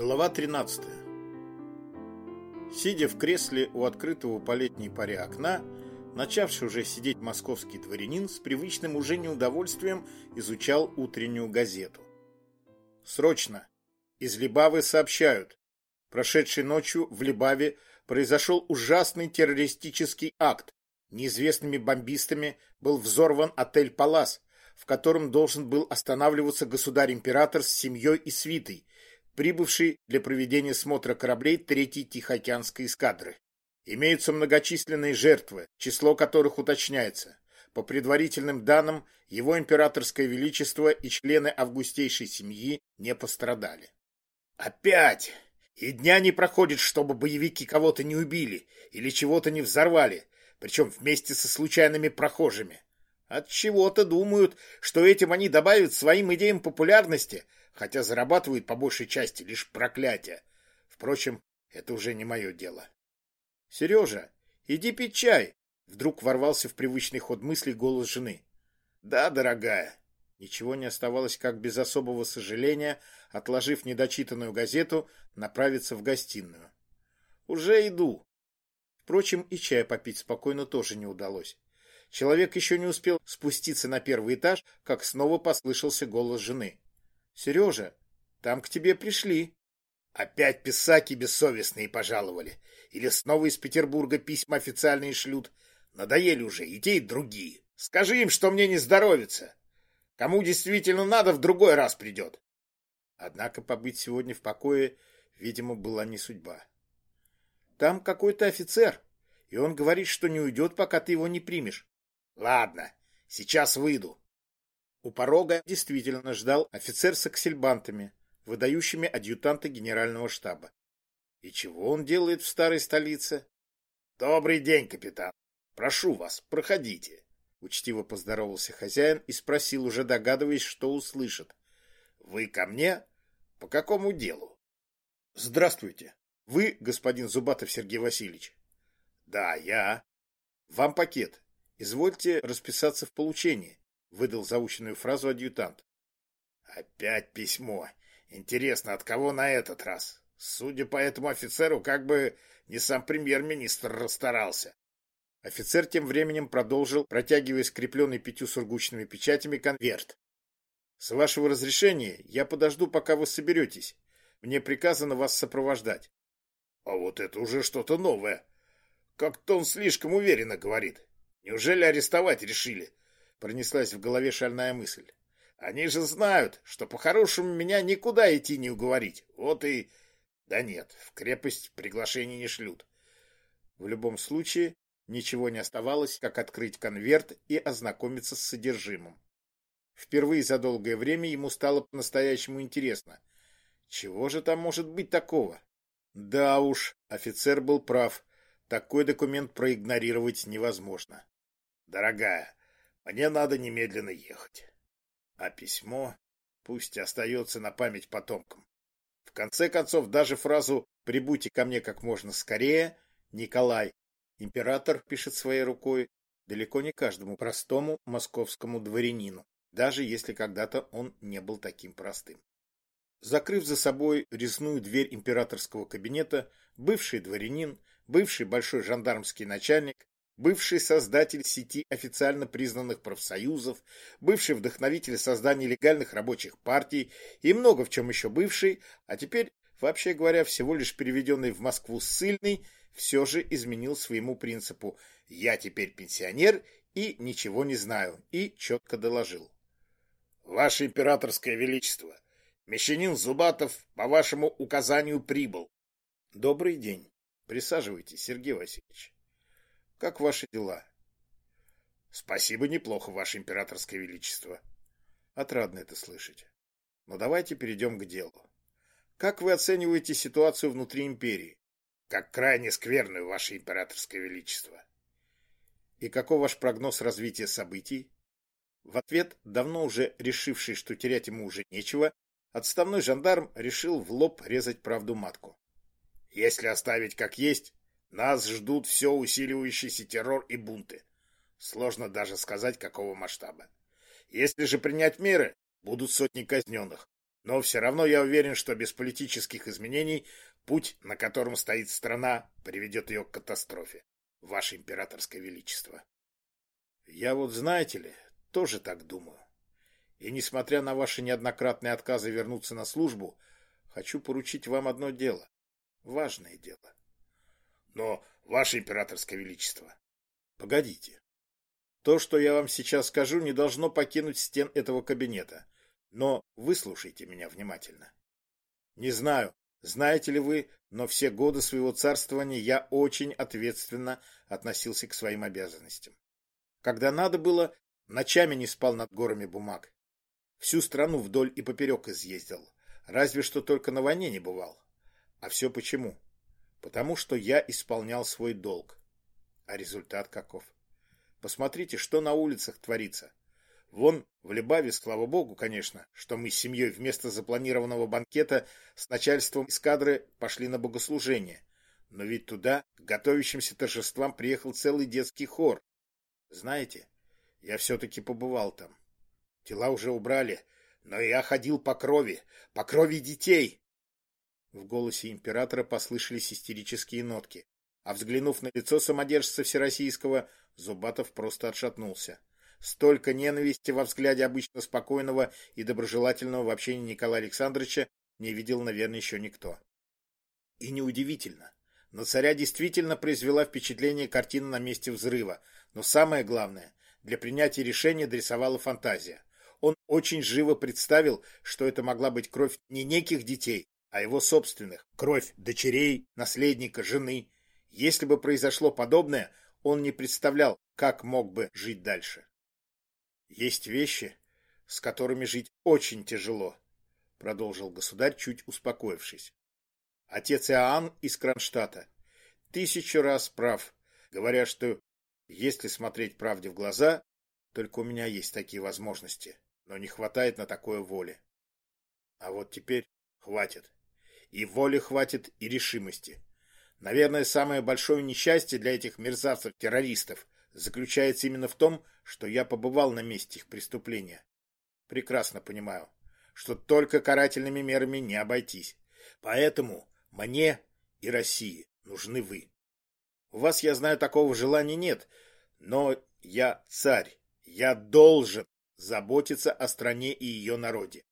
Глава 13. Сидя в кресле у открытого по летней паре окна, начавший уже сидеть московский дворянин с привычным уже неудовольствием изучал утреннюю газету. Срочно! Из Либавы сообщают. Прошедшей ночью в Либаве произошел ужасный террористический акт. Неизвестными бомбистами был взорван отель «Палас», в котором должен был останавливаться государь-император с семьей и свитой, прибывший для проведения смотра кораблей Третьей Тихоокеанской эскадры. Имеются многочисленные жертвы, число которых уточняется. По предварительным данным, его императорское величество и члены августейшей семьи не пострадали. Опять! И дня не проходит, чтобы боевики кого-то не убили или чего-то не взорвали, причем вместе со случайными прохожими. От чего-то думают, что этим они добавят своим идеям популярности, хотя зарабатывают по большей части лишь проклятия. Впрочем, это уже не мое дело. Сережа, иди пить чай. Вдруг ворвался в привычный ход мыслей голос жены. Да, дорогая. Ничего не оставалось, как без особого сожаления, отложив недочитанную газету, направиться в гостиную. Уже иду. Впрочем, и чай попить спокойно тоже не удалось. Человек еще не успел спуститься на первый этаж, как снова послышался голос жены. «Сережа, там к тебе пришли». Опять писаки бессовестные пожаловали. Или снова из Петербурга письма официальные шлют. Надоели уже и те, и другие. Скажи им, что мне не здоровится. Кому действительно надо, в другой раз придет. Однако побыть сегодня в покое, видимо, была не судьба. Там какой-то офицер, и он говорит, что не уйдет, пока ты его не примешь. Ладно, сейчас выйду. У порога действительно ждал офицер с аксельбантами, выдающими адъютанта генерального штаба. И чего он делает в старой столице? Добрый день, капитан. Прошу вас, проходите. Учтиво поздоровался хозяин и спросил, уже догадываясь, что услышит. Вы ко мне? По какому делу? Здравствуйте. Вы, господин Зубатов Сергей Васильевич? Да, я. Вам пакет. Извольте расписаться в получении, выдал заученную фразу адъютант. Опять письмо. Интересно, от кого на этот раз? Судя по этому офицеру, как бы не сам премьер-министр расстарался. Офицер тем временем продолжил, протягивая скрепленный пятью сургучными печатями конверт. «С вашего разрешения я подожду, пока вы соберетесь. Мне приказано вас сопровождать». «А вот это уже что-то новое. Как-то он слишком уверенно говорит. Неужели арестовать решили? Пронеслась в голове шальная мысль. Они же знают, что по-хорошему меня никуда идти не уговорить. Вот и... Да нет, в крепость приглашений не шлют. В любом случае, ничего не оставалось, как открыть конверт и ознакомиться с содержимым. Впервые за долгое время ему стало по-настоящему интересно. Чего же там может быть такого? Да уж, офицер был прав. Такой документ проигнорировать невозможно. Дорогая, мне надо немедленно ехать. А письмо пусть остается на память потомкам. В конце концов, даже фразу «прибудьте ко мне как можно скорее» Николай, император, пишет своей рукой, далеко не каждому простому московскому дворянину, даже если когда-то он не был таким простым. Закрыв за собой резную дверь императорского кабинета, бывший дворянин, бывший большой жандармский начальник бывший создатель сети официально признанных профсоюзов, бывший вдохновитель создания легальных рабочих партий и много в чем еще бывший, а теперь, вообще говоря, всего лишь переведенный в Москву ссыльный, все же изменил своему принципу «я теперь пенсионер и ничего не знаю» и четко доложил. «Ваше императорское величество, мещанин Зубатов по вашему указанию прибыл». «Добрый день. Присаживайтесь, Сергей Васильевич». Как ваши дела? Спасибо, неплохо, ваше императорское величество. Отрадно это слышать. Но давайте перейдем к делу. Как вы оцениваете ситуацию внутри империи? Как крайне скверную, ваше императорское величество. И каков ваш прогноз развития событий? В ответ, давно уже решивший, что терять ему уже нечего, отставной жандарм решил в лоб резать правду матку. Если оставить как есть, нас ждут все усиливающийся террор и бунты. Сложно даже сказать, какого масштаба. Если же принять меры, будут сотни казненных. Но все равно я уверен, что без политических изменений путь, на котором стоит страна, приведет ее к катастрофе. Ваше императорское величество. Я вот, знаете ли, тоже так думаю. И несмотря на ваши неоднократные отказы вернуться на службу, хочу поручить вам одно дело. Важное дело. Но, ваше императорское величество, погодите. То, что я вам сейчас скажу, не должно покинуть стен этого кабинета. Но выслушайте меня внимательно. Не знаю, знаете ли вы, но все годы своего царствования я очень ответственно относился к своим обязанностям. Когда надо было, ночами не спал над горами бумаг. Всю страну вдоль и поперек изъездил. Разве что только на войне не бывал. А все почему? Потому что я исполнял свой долг. А результат каков? Посмотрите, что на улицах творится. Вон в Лебаве, слава богу, конечно, что мы с семьей вместо запланированного банкета с начальством эскадры пошли на богослужение. Но ведь туда, к готовящимся торжествам, приехал целый детский хор. Знаете, я все-таки побывал там. Тела уже убрали, но я ходил по крови, по крови детей. В голосе императора послышались истерические нотки, а взглянув на лицо самодержца Всероссийского, Зубатов просто отшатнулся. Столько ненависти во взгляде обычно спокойного и доброжелательного в общении Николая Александровича не видел, наверное, еще никто. И неудивительно. На царя действительно произвела впечатление картина на месте взрыва, но самое главное, для принятия решения дорисовала фантазия. Он очень живо представил, что это могла быть кровь не неких детей, а его собственных. Кровь дочерей, наследника, жены. Если бы произошло подобное, он не представлял, как мог бы жить дальше. Есть вещи, с которыми жить очень тяжело, продолжил государь, чуть успокоившись. Отец Иоанн из Кронштадта тысячу раз прав, говоря, что если смотреть правде в глаза, только у меня есть такие возможности, но не хватает на такое воли. А вот теперь хватит. И воли хватит, и решимости. Наверное, самое большое несчастье для этих мерзавцев-террористов заключается именно в том, что я побывал на месте их преступления. Прекрасно понимаю, что только карательными мерами не обойтись. Поэтому мне и России нужны вы. У вас, я знаю, такого желания нет, но я царь, я должен заботиться о стране и ее народе.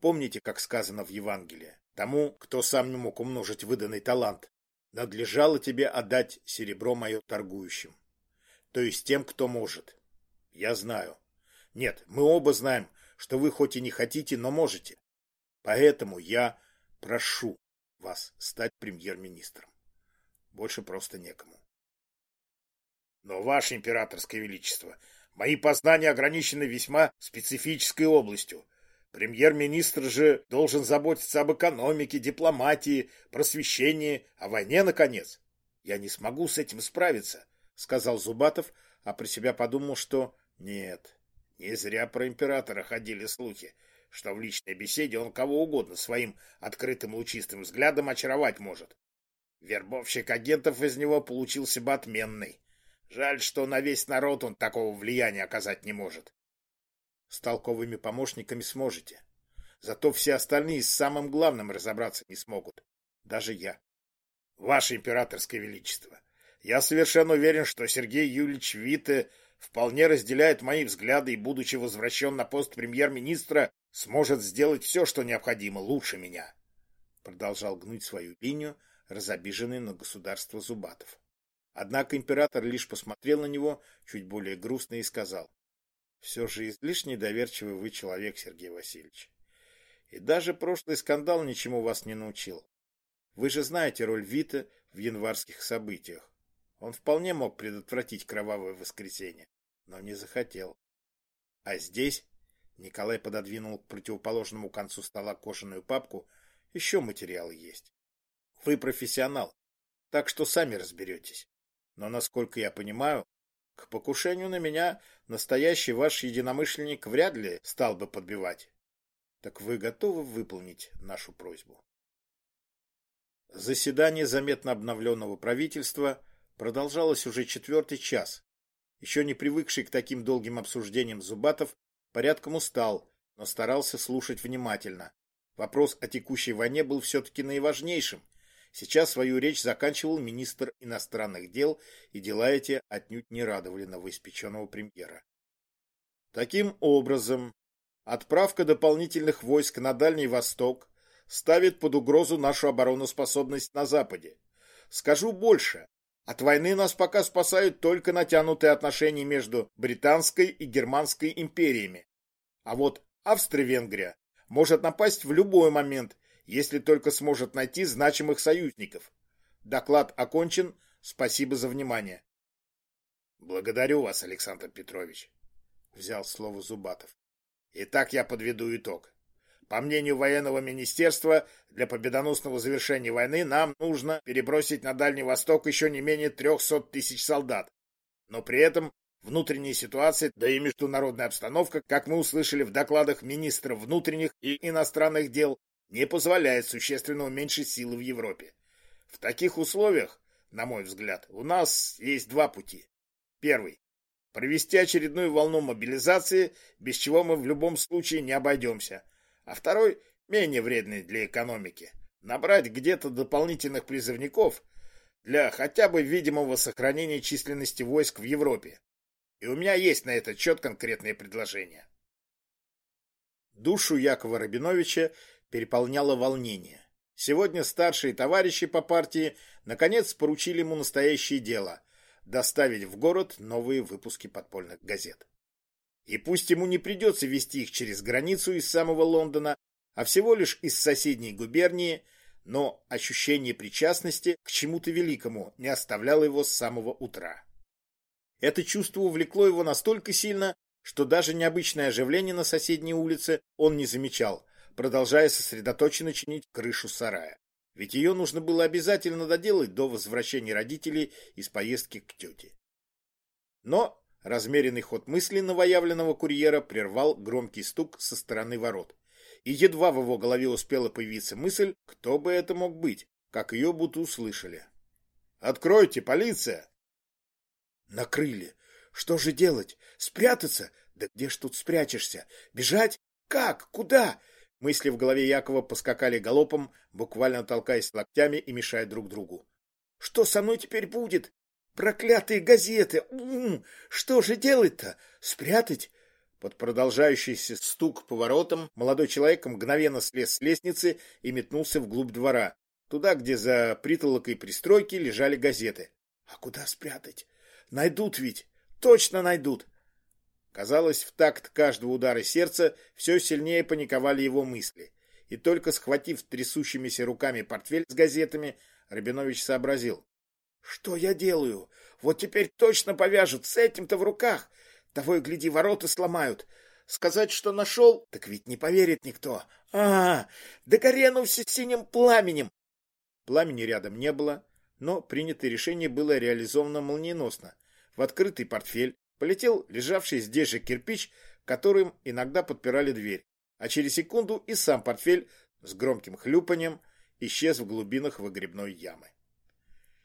Помните, как сказано в Евангелии? Тому, кто сам не мог умножить выданный талант, надлежало тебе отдать серебро мое торгующим. То есть тем, кто может. Я знаю. Нет, мы оба знаем, что вы хоть и не хотите, но можете. Поэтому я прошу вас стать премьер-министром. Больше просто некому. Но, ваше императорское величество, мои познания ограничены весьма специфической областью. Премьер-министр же должен заботиться об экономике, дипломатии, просвещении, о войне, наконец. Я не смогу с этим справиться, сказал Зубатов, а про себя подумал, что нет, не зря про императора ходили слухи, что в личной беседе он кого угодно своим открытым лучистым взглядом очаровать может. Вербовщик агентов из него получился бы отменный. Жаль, что на весь народ он такого влияния оказать не может. С толковыми помощниками сможете. Зато все остальные с самым главным разобраться не смогут. Даже я. Ваше императорское величество, я совершенно уверен, что Сергей Юрьевич Вите вполне разделяет мои взгляды и, будучи возвращен на пост премьер-министра, сможет сделать все, что необходимо, лучше меня. Продолжал гнуть свою линию, разобиженный на государство Зубатов. Однако император лишь посмотрел на него чуть более грустно и сказал, «Все же излишне доверчивый вы человек, Сергей Васильевич. И даже прошлый скандал ничему вас не научил. Вы же знаете роль Вита в январских событиях. Он вполне мог предотвратить кровавое воскресенье, но не захотел. А здесь Николай пододвинул к противоположному концу стола кожаную папку. Еще материалы есть. Вы профессионал, так что сами разберетесь. Но, насколько я понимаю, к покушению на меня настоящий ваш единомышленник вряд ли стал бы подбивать. Так вы готовы выполнить нашу просьбу? Заседание заметно обновленного правительства продолжалось уже четвертый час. Еще не привыкший к таким долгим обсуждениям Зубатов порядком устал, но старался слушать внимательно. Вопрос о текущей войне был все-таки наиважнейшим. Сейчас свою речь заканчивал министр иностранных дел, и дела эти отнюдь не радовали новоиспеченного премьера. Таким образом, отправка дополнительных войск на Дальний Восток ставит под угрозу нашу обороноспособность на Западе. Скажу больше. От войны нас пока спасают только натянутые отношения между Британской и Германской империями. А вот Австро-Венгрия может напасть в любой момент, если только сможет найти значимых союзников. Доклад окончен. Спасибо за внимание. Благодарю вас, Александр Петрович. — взял слово Зубатов. «Итак, я подведу итог. По мнению военного министерства, для победоносного завершения войны нам нужно перебросить на Дальний Восток еще не менее 300 тысяч солдат. Но при этом внутренняя ситуация, да и международная обстановка, как мы услышали в докладах министров внутренних и иностранных дел, не позволяет существенно уменьшить силы в Европе. В таких условиях, на мой взгляд, у нас есть два пути. Первый провести очередную волну мобилизации, без чего мы в любом случае не обойдемся. А второй, менее вредный для экономики, набрать где-то дополнительных призывников для хотя бы видимого сохранения численности войск в Европе. И у меня есть на этот счет конкретные предложения. Душу Якова Рабиновича переполняло волнение. Сегодня старшие товарищи по партии наконец поручили ему настоящее дело доставить в город новые выпуски подпольных газет. И пусть ему не придется вести их через границу из самого Лондона, а всего лишь из соседней губернии, но ощущение причастности к чему-то великому не оставляло его с самого утра. Это чувство увлекло его настолько сильно, что даже необычное оживление на соседней улице он не замечал, продолжая сосредоточенно чинить крышу сарая. Ведь ее нужно было обязательно доделать до возвращения родителей из поездки к тете. Но размеренный ход мысли новоявленного курьера прервал громкий стук со стороны ворот. И едва в его голове успела появиться мысль, кто бы это мог быть, как ее будто услышали. «Откройте, полиция!» Накрыли. Что же делать? Спрятаться? Да где ж тут спрячешься? Бежать? Как? Куда? Мысли в голове Якова поскакали галопом, буквально толкаясь локтями и мешая друг другу. «Что со мной теперь будет? Проклятые газеты! М-м, что же делать-то? Спрятать?» Под продолжающийся стук по воротам молодой человек мгновенно слез с лестницы и метнулся вглубь двора, туда, где за притолокой пристройки лежали газеты. «А куда спрятать? Найдут ведь! Точно найдут! Казалось, в такт каждого удара сердца все сильнее паниковали его мысли. И только схватив трясущимися руками портфель с газетами, Рабинович сообразил. «Что я делаю? Вот теперь точно повяжут с этим-то в руках. Того и гляди, ворота сломают. Сказать, что нашел, так ведь не поверит никто. А, да горену все синим пламенем!» Пламени рядом не было, но принятое решение было реализовано молниеносно. В открытый портфель Полетел лежавший здесь же кирпич, которым иногда подпирали дверь, а через секунду и сам портфель с громким хлюпанием исчез в глубинах выгребной ямы.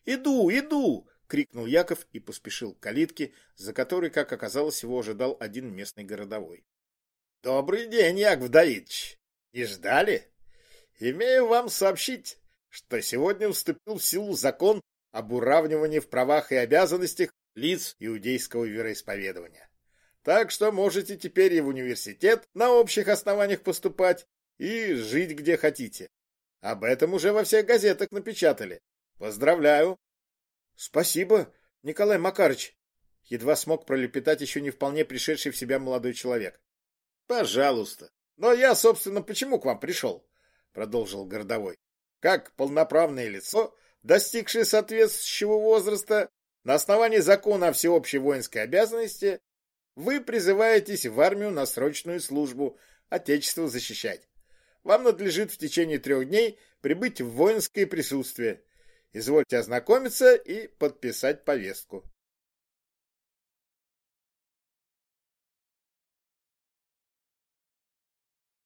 «Иду, иду!» — крикнул Яков и поспешил к калитке, за которой, как оказалось, его ожидал один местный городовой. «Добрый день, Яков Давидович! И ждали? Имею вам сообщить, что сегодня вступил в силу закон об уравнивании в правах и обязанностях лиц иудейского вероисповедования. Так что можете теперь и в университет на общих основаниях поступать, и жить где хотите. Об этом уже во всех газетах напечатали. Поздравляю. Спасибо, Николай Макарыч. Едва смог пролепетать еще не вполне пришедший в себя молодой человек. Пожалуйста. Но я, собственно, почему к вам пришел? Продолжил городовой. Как полноправное лицо, достигшее соответствующего возраста, на основании закона о всеобщей воинской обязанности вы призываетесь в армию на срочную службу, Отечество защищать. Вам надлежит в течение трех дней прибыть в воинское присутствие. Извольте ознакомиться и подписать повестку.